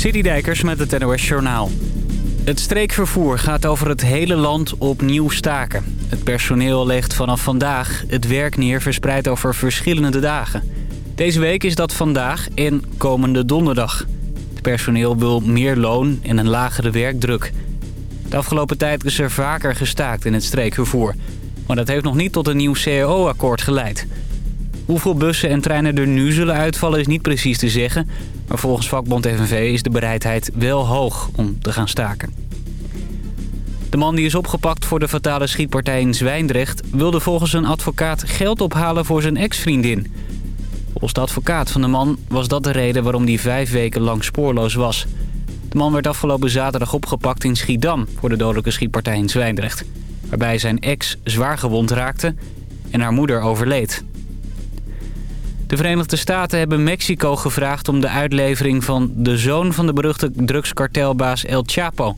Citydijkers met het NOS Journaal. Het streekvervoer gaat over het hele land opnieuw staken. Het personeel legt vanaf vandaag het werk neer verspreid over verschillende dagen. Deze week is dat vandaag en komende donderdag. Het personeel wil meer loon en een lagere werkdruk. De afgelopen tijd is er vaker gestaakt in het streekvervoer. Maar dat heeft nog niet tot een nieuw CAO-akkoord geleid. Hoeveel bussen en treinen er nu zullen uitvallen is niet precies te zeggen... maar volgens vakbond FNV is de bereidheid wel hoog om te gaan staken. De man die is opgepakt voor de fatale schietpartij in Zwijndrecht... wilde volgens een advocaat geld ophalen voor zijn ex-vriendin. Volgens de advocaat van de man was dat de reden waarom hij vijf weken lang spoorloos was. De man werd afgelopen zaterdag opgepakt in Schiedam... voor de dodelijke schietpartij in Zwijndrecht... waarbij zijn ex zwaar gewond raakte en haar moeder overleed. De Verenigde Staten hebben Mexico gevraagd om de uitlevering van de zoon van de beruchte drugskartelbaas El Chapo.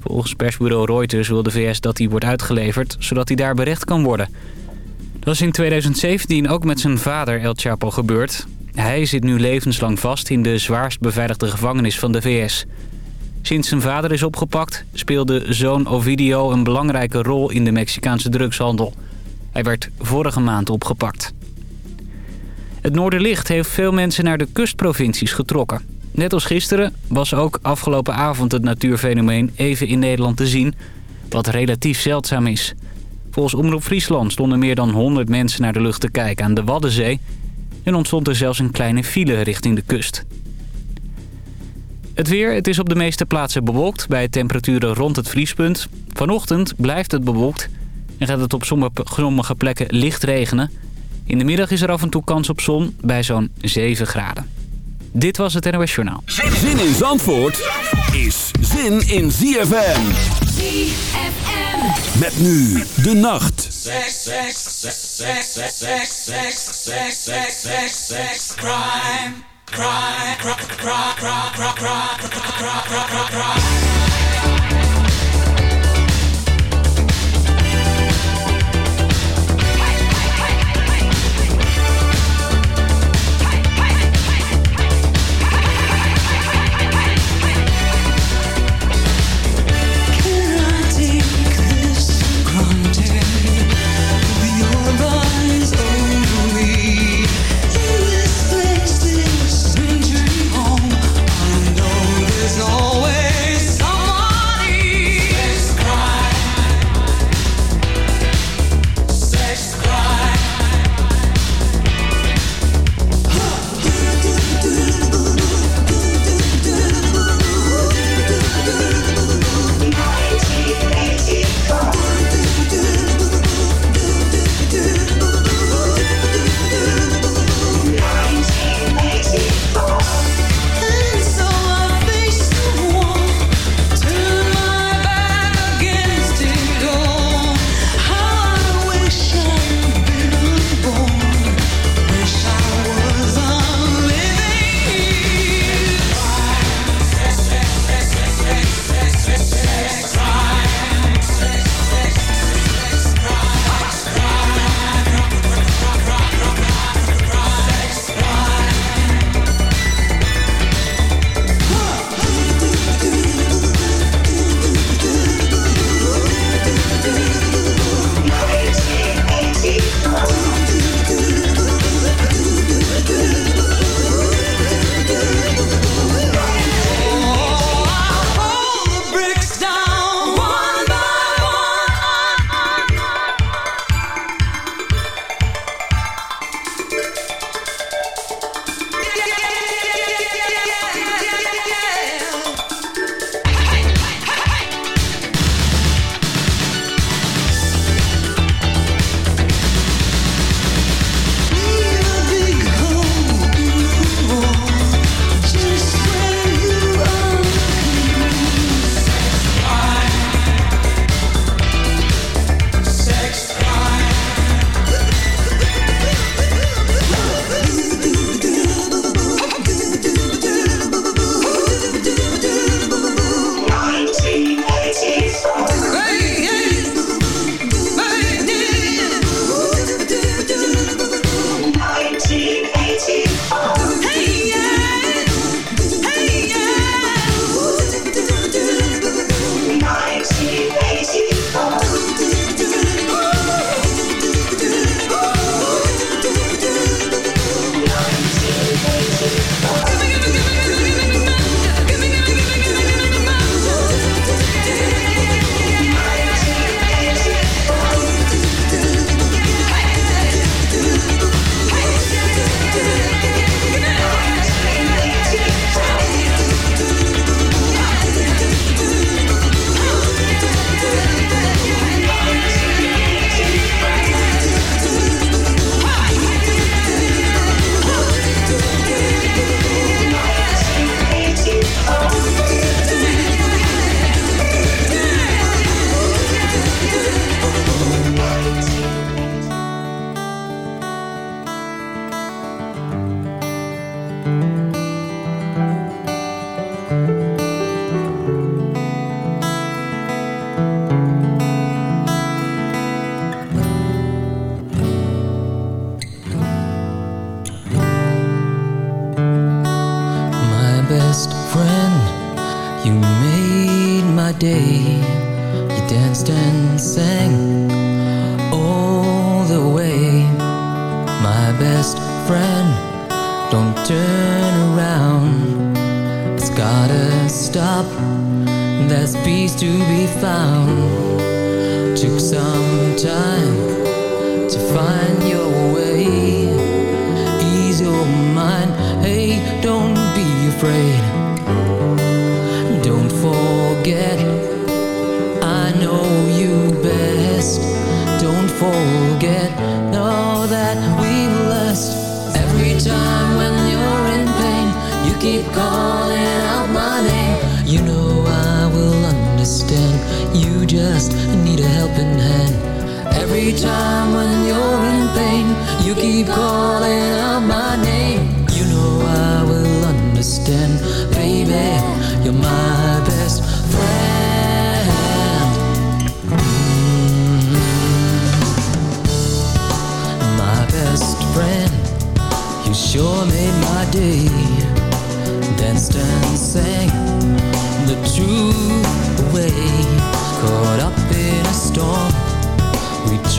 Volgens persbureau Reuters wil de VS dat hij wordt uitgeleverd, zodat hij daar berecht kan worden. Dat was in 2017 ook met zijn vader El Chapo gebeurd. Hij zit nu levenslang vast in de zwaarst beveiligde gevangenis van de VS. Sinds zijn vader is opgepakt speelde zoon Ovidio een belangrijke rol in de Mexicaanse drugshandel. Hij werd vorige maand opgepakt. Het Noorderlicht heeft veel mensen naar de kustprovincies getrokken. Net als gisteren was ook afgelopen avond het natuurfenomeen even in Nederland te zien... wat relatief zeldzaam is. Volgens Omroep Friesland stonden meer dan 100 mensen naar de lucht te kijken aan de Waddenzee... en ontstond er zelfs een kleine file richting de kust. Het weer, het is op de meeste plaatsen bewolkt bij temperaturen rond het vriespunt. Vanochtend blijft het bewolkt en gaat het op sommige plekken licht regenen... In de middag is er af en toe kans op zon bij zo'n 7 graden. Dit was het NOS Journaal. Zin in Zandvoort is zin in ZFM. ZFM. Met nu de nacht. Sex, sex, sex, sex, sex, sex, sex, sex, sex, sex, sex, crime, crime, crime, crime, crime, crime, crime, crime, crime, crime.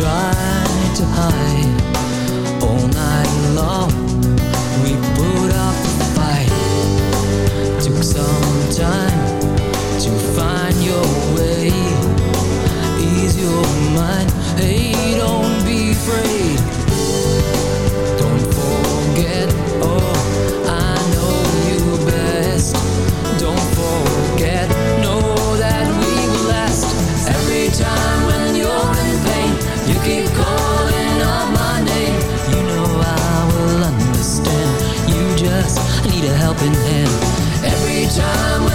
try to hide. Time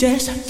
Just.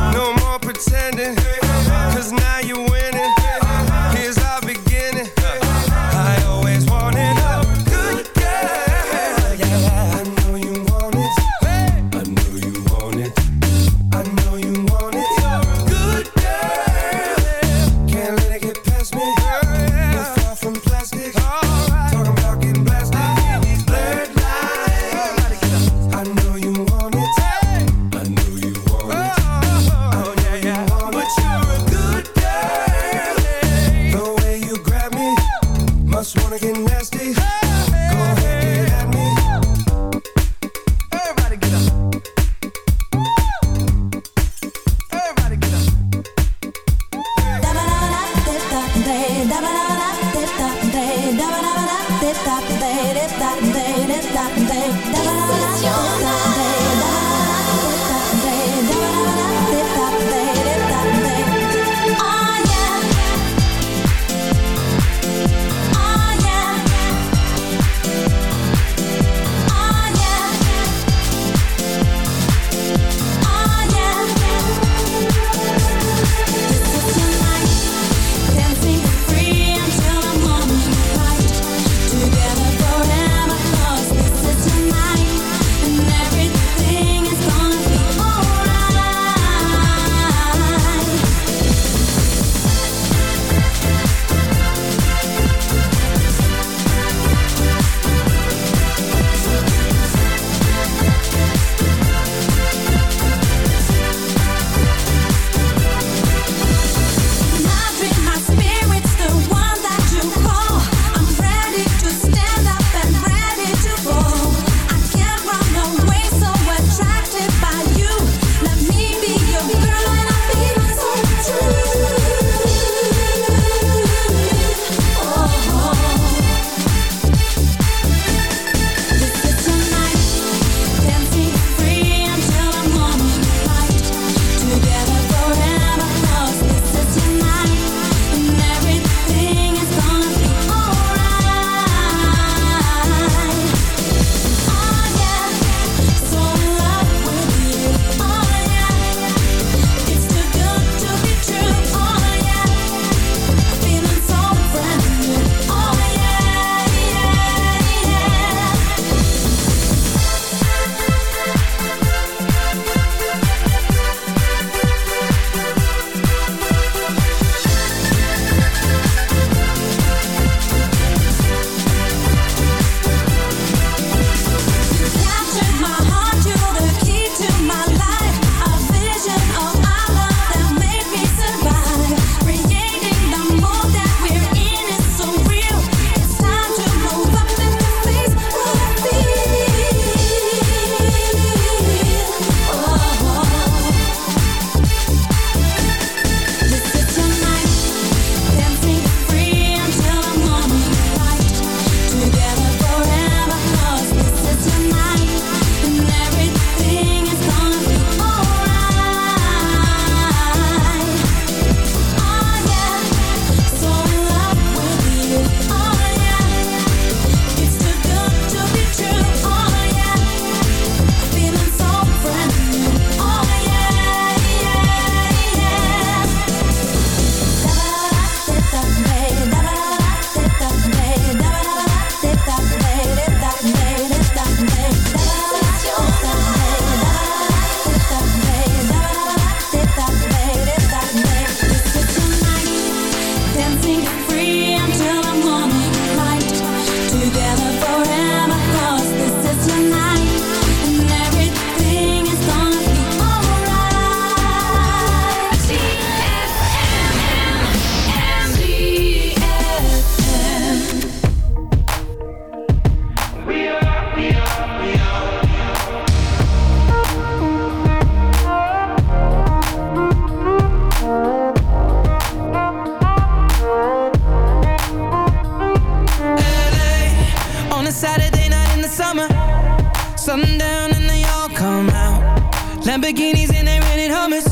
Lamborghinis and they're renting hummus.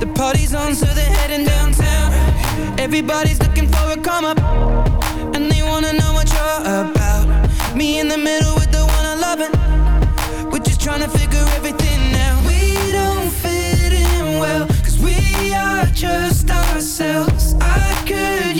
The party's on, so they're heading downtown. Everybody's looking for a come up, and they wanna know what you're about. Me in the middle with the one I love, we're just trying to figure everything out. We don't fit in well, cause we are just ourselves. I could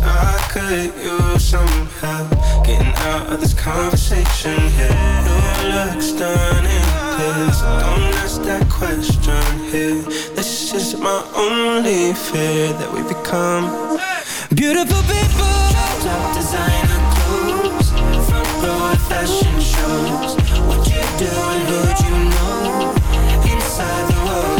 cause I could use some help getting out of this conversation here. You look stunning, in. Don't ask that question here. This is my only fear that we become beautiful people. Top designer clothes, front row at fashion shows. What you do and who you know inside the world.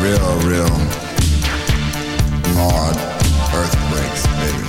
real, real hard earthquakes, baby.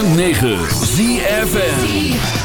106.9 ZFN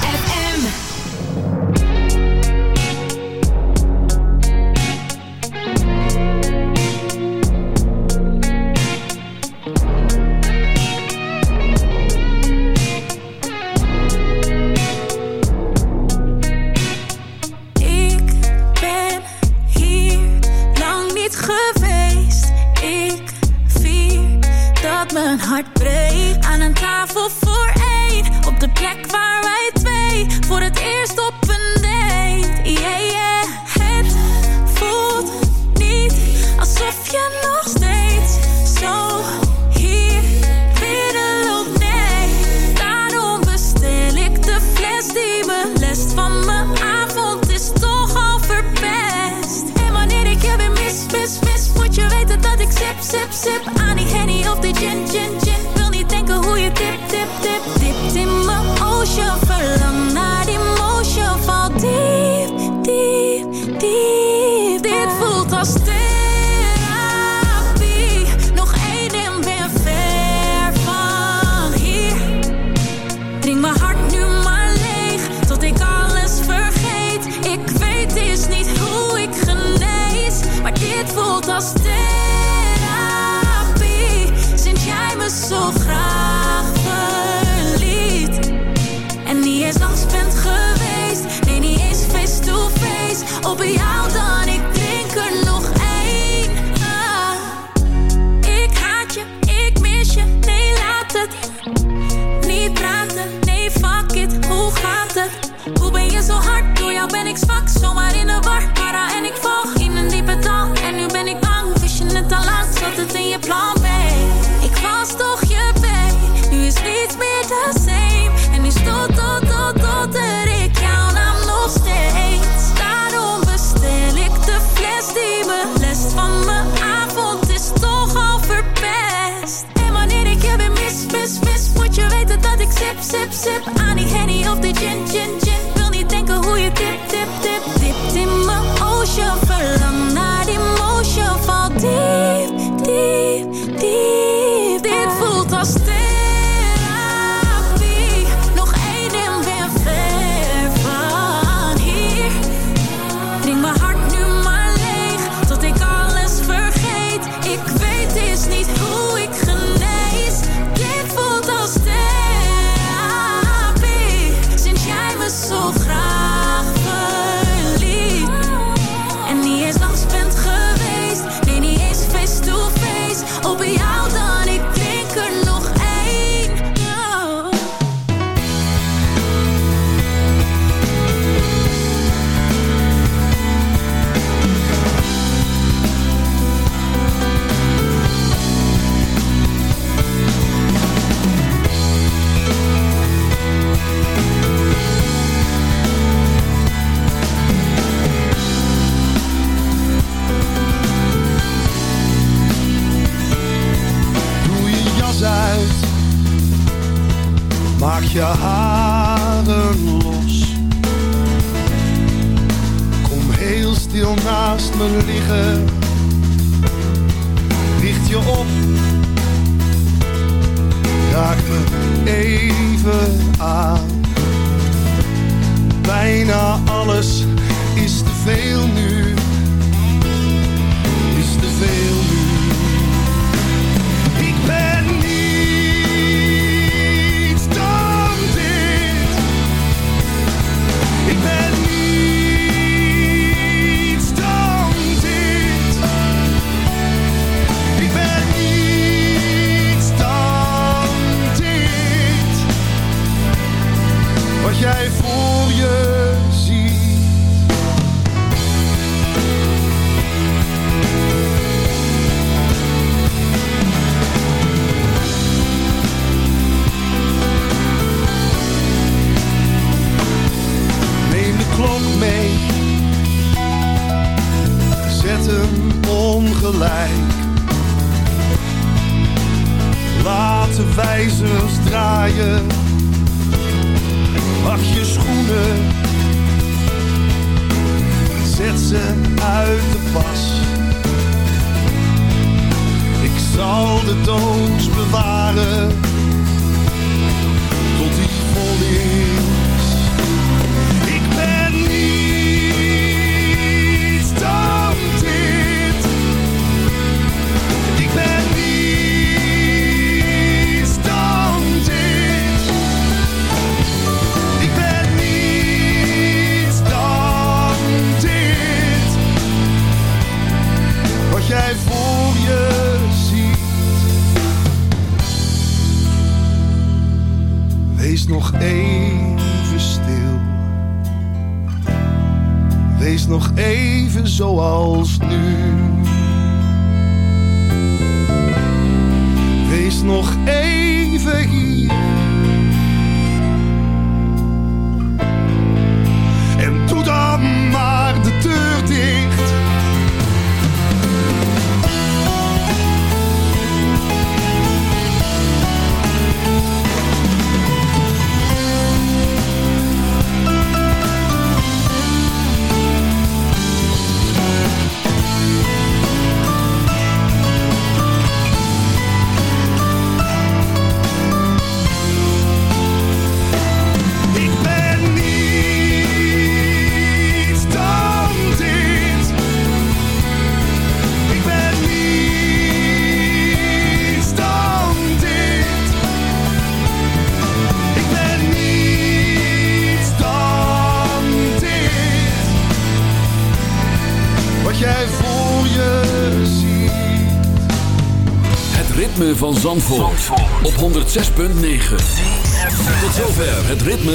dit voelt